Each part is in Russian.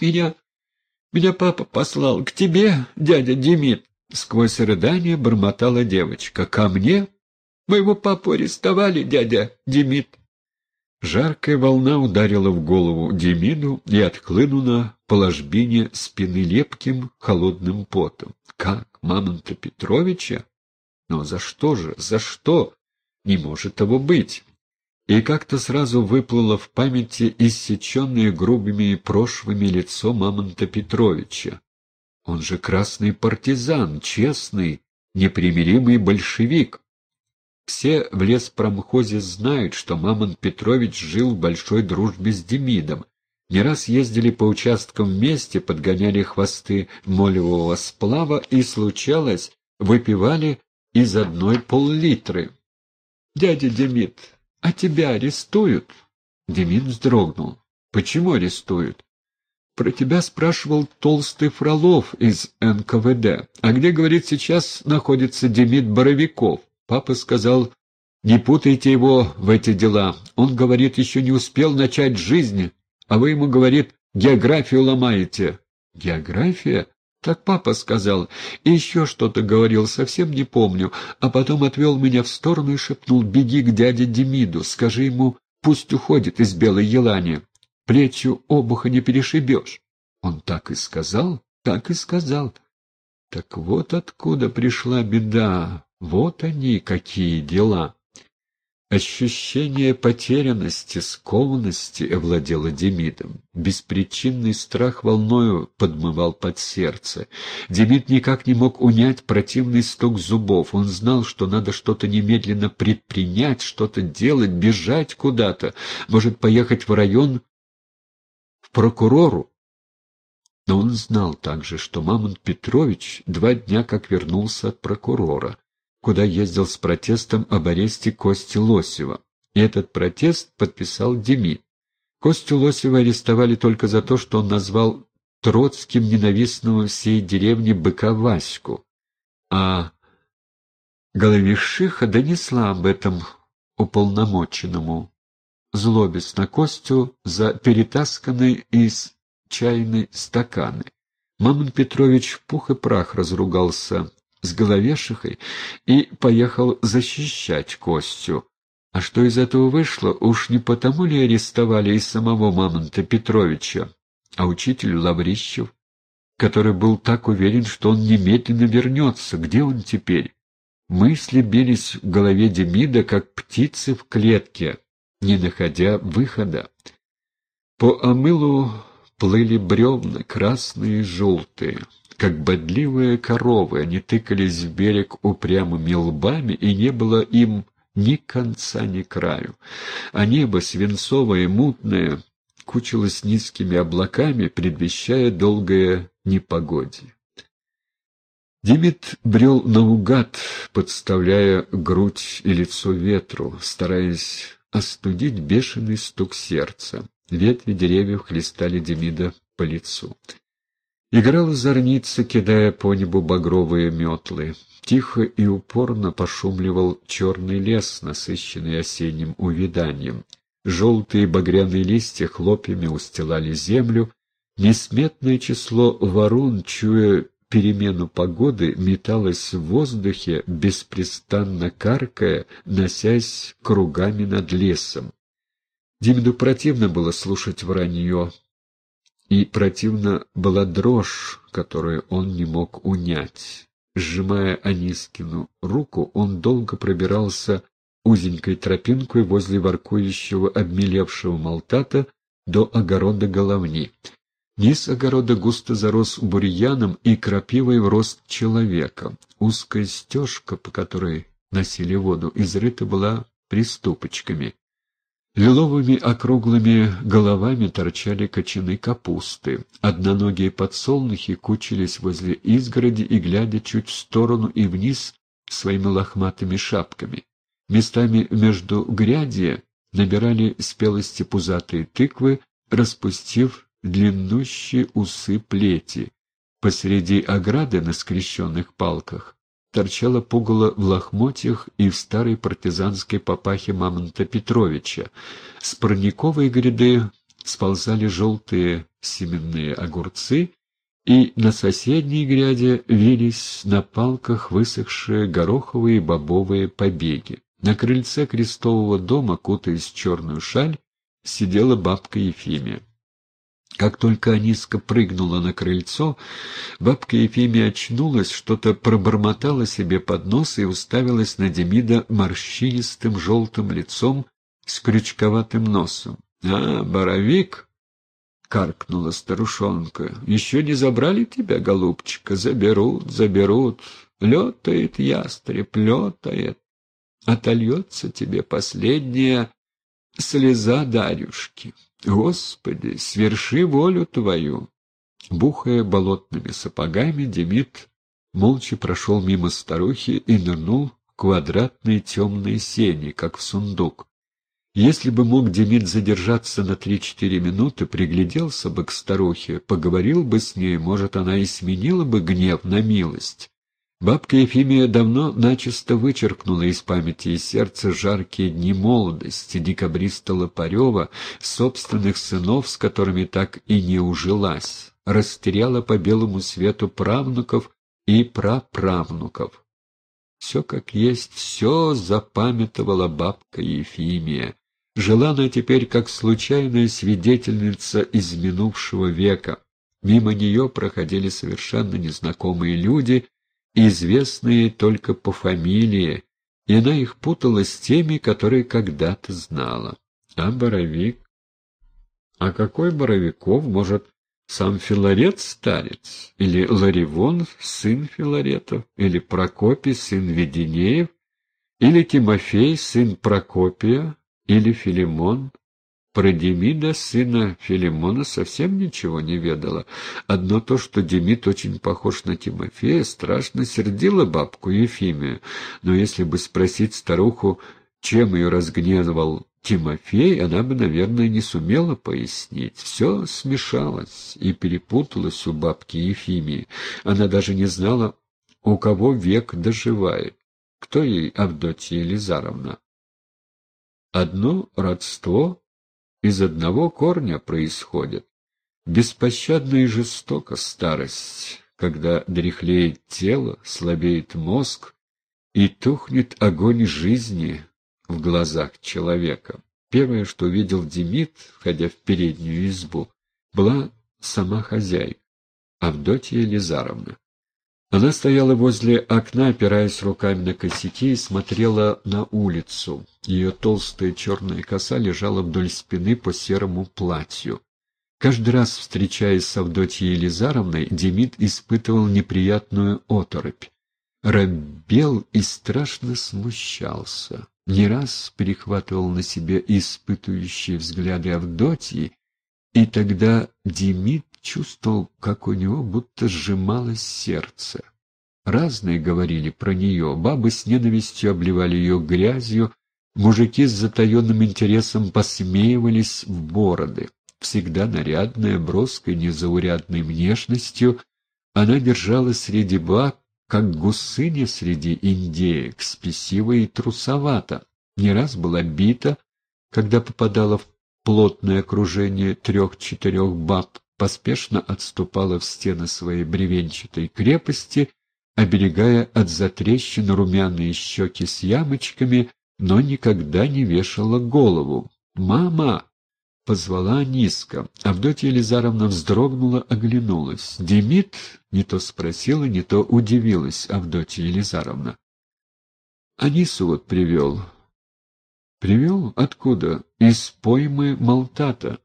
Меня... меня папа послал к тебе, дядя Демид. Сквозь рыдание бормотала девочка. Ко мне? Моего папу арестовали, дядя Демид. Жаркая волна ударила в голову Демиду и отхлынула по ложбине спины лепким холодным потом. Как? Мамонта Петровича? Но за что же? За что? Не может того быть. И как-то сразу выплыло в памяти иссеченное грубыми прошвами лицо Мамонта Петровича. Он же красный партизан, честный, непримиримый большевик. Все в леспромхозе знают, что Мамонт Петрович жил в большой дружбе с Демидом. Не раз ездили по участкам вместе, подгоняли хвосты молевого сплава и, случалось, выпивали из одной пол-литры. «Дядя Демид, а тебя арестуют?» Демид вздрогнул. «Почему арестуют?» «Про тебя спрашивал толстый Фролов из НКВД. А где, говорит, сейчас находится Демид Боровиков?» Папа сказал, «Не путайте его в эти дела. Он, говорит, еще не успел начать жизнь, а вы ему, говорит, географию ломаете». «География?» Так папа сказал, и еще что-то говорил, совсем не помню, а потом отвел меня в сторону и шепнул, беги к дяде Демиду, скажи ему, пусть уходит из Белой Елани, плечью обуха не перешибешь. Он так и сказал, так и сказал. Так вот откуда пришла беда, вот они какие дела. Ощущение потерянности, скованности овладело Демидом. Беспричинный страх волною подмывал под сердце. Демид никак не мог унять противный стук зубов. Он знал, что надо что-то немедленно предпринять, что-то делать, бежать куда-то, может, поехать в район в прокурору. Но он знал также, что Мамонт Петрович два дня как вернулся от прокурора куда ездил с протестом об аресте Кости Лосева. И этот протест подписал Демид. Костю Лосева арестовали только за то, что он назвал Троцким ненавистного всей деревни быка Ваську. А Головишиха донесла об этом уполномоченному, злобец на Костю за перетасканные из чайной стаканы. Мамон Петрович в пух и прах разругался с головешихой и поехал защищать Костю. А что из этого вышло, уж не потому ли арестовали и самого Мамонта Петровича, а учитель Лаврищев, который был так уверен, что он немедленно вернется. Где он теперь? Мысли бились в голове Демида, как птицы в клетке, не находя выхода. По омылу плыли бревна, красные и желтые. Как бодливые коровы, они тыкались в берег упрямыми лбами, и не было им ни конца, ни краю. А небо, свинцовое, мутное, кучилось низкими облаками, предвещая долгое непогодье. Димит брел наугад, подставляя грудь и лицо ветру, стараясь остудить бешеный стук сердца. Ветви деревьев хлестали Демида по лицу. Играла зорница, кидая по небу багровые метлы. Тихо и упорно пошумливал черный лес, насыщенный осенним увиданием. Желтые багряные листья хлопьями устилали землю. Несметное число ворон, чуя перемену погоды, металось в воздухе, беспрестанно каркая, носясь кругами над лесом. Димину противно было слушать вранье, и противна была дрожь, которую он не мог унять. Сжимая Анискину руку, он долго пробирался узенькой тропинкой возле воркующего обмелевшего молтата до огорода головни. Низ огорода густо зарос бурьяном и крапивой в рост человека. Узкая стежка, по которой носили воду, изрыта была приступочками. Лиловыми округлыми головами торчали кочаны капусты. Одноногие подсолнухи кучились возле изгороди и, глядя чуть в сторону и вниз, своими лохматыми шапками. Местами между гряди набирали спелости пузатые тыквы, распустив длиннущие усы плети. Посреди ограды на скрещенных палках торчало пугало в лохмотьях и в старой партизанской папахе Мамонта Петровича. С парниковой гряды сползали желтые семенные огурцы, и на соседней гряде вились на палках высохшие гороховые и бобовые побеги. На крыльце крестового дома, кутаясь в черную шаль, сидела бабка Ефимия. Как только Аниска прыгнула на крыльцо, бабка Ефимия очнулась, что-то пробормотала себе под нос и уставилась на Демида морщинистым желтым лицом с крючковатым носом. — А, боровик? — каркнула старушонка. — Еще не забрали тебя, голубчика? Заберут, заберут. Летает ястреб, летает. Отольется тебе последняя слеза Дарюшки. Господи, сверши волю Твою! Бухая болотными сапогами, Демид молча прошел мимо старухи и нырнул в квадратные темные сени, как в сундук. Если бы мог Демид задержаться на три-четыре минуты, пригляделся бы к старухе, поговорил бы с ней, может, она и сменила бы гнев на милость. Бабка Ефимия давно начисто вычеркнула из памяти и сердца жаркие дни молодости декабриста Лопарева, собственных сынов, с которыми так и не ужилась, растеряла по белому свету правнуков и праправнуков. Все как есть, все запамятовала бабка Ефимия. Жила она теперь как случайная свидетельница из минувшего века. Мимо нее проходили совершенно незнакомые люди — известные только по фамилии, и она их путала с теми, которые когда-то знала. А Боровик? А какой Боровиков? Может, сам Филарет старец? Или Ларивон, сын Филаретов? Или Прокопий, сын Веденеев? Или Тимофей, сын Прокопия? Или Филимон? Про Демида, сына Филимона, совсем ничего не ведала. Одно то, что Демид очень похож на Тимофея, страшно сердило бабку Ефимию. Но если бы спросить старуху, чем ее разгневал Тимофей, она бы, наверное, не сумела пояснить. Все смешалось и перепуталось у бабки Ефимии. Она даже не знала, у кого век доживает. Кто ей Авдотья Елизаровна? Одно родство из одного корня происходят. Беспощадна и жестока старость, когда дряхлеет тело, слабеет мозг и тухнет огонь жизни в глазах человека. Первое, что видел Демид, входя в переднюю избу, была сама хозяйка, Авдотья Елизаровна. Она стояла возле окна, опираясь руками на косяки, и смотрела на улицу. Ее толстая черная коса лежала вдоль спины по серому платью. Каждый раз, встречаясь с Авдотьей Елизаровной, Демид испытывал неприятную оторопь. Робел и страшно смущался. Не раз перехватывал на себе испытывающие взгляды Авдотьи, и тогда Демид чувствовал, как у него будто сжималось сердце. Разные говорили про нее, бабы с ненавистью обливали ее грязью, мужики с затаенным интересом посмеивались в бороды. Всегда нарядная, броской, незаурядной внешностью, она держалась среди баб, как гусыня среди индеек, спесиво и трусовато. Не раз была бита, когда попадала в плотное окружение трех-четырех баб, поспешно отступала в стены своей бревенчатой крепости, оберегая от затрещин румяные щеки с ямочками, но никогда не вешала голову. «Мама!» — позвала низко. Авдотья Елизаровна вздрогнула, оглянулась. Демид не то спросила, не то удивилась Авдотья Елизаровна. «Анису вот привел». «Привел? Откуда?» «Из поймы Малтата».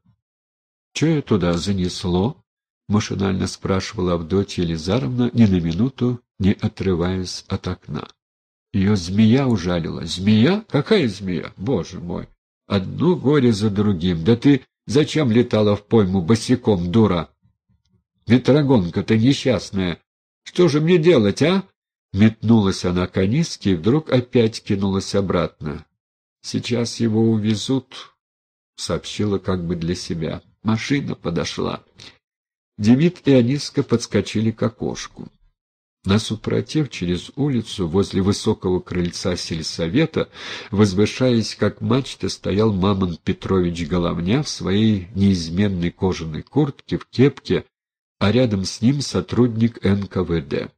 «Че я туда занесло?» — машинально спрашивала Авдотья Елизаровна, ни на минуту не отрываясь от окна. Ее змея ужалила. «Змея? Какая змея? Боже мой! Одно горе за другим. Да ты зачем летала в пойму босиком, дура? Ветрогонка-то несчастная. Что же мне делать, а?» Метнулась она к Аниске и вдруг опять кинулась обратно. «Сейчас его увезут», — сообщила как бы для себя. Машина подошла. Демид и Аниска подскочили к окошку. На супротив, через улицу, возле высокого крыльца сельсовета, возвышаясь как мачта, стоял Мамон Петрович Головня в своей неизменной кожаной куртке, в кепке, а рядом с ним сотрудник НКВД.